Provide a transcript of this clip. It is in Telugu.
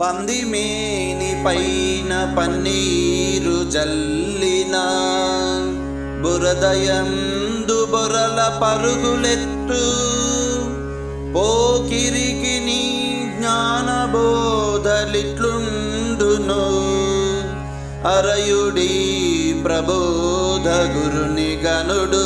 పందిమేని పైన పన్నీరు జల్లిన బురదయందు బొరల పరుగులెత్తు. పోకిరికి నీ జ్ఞానబోధలిట్లుండును అరయుడి ప్రబోధ గురుని గనుడు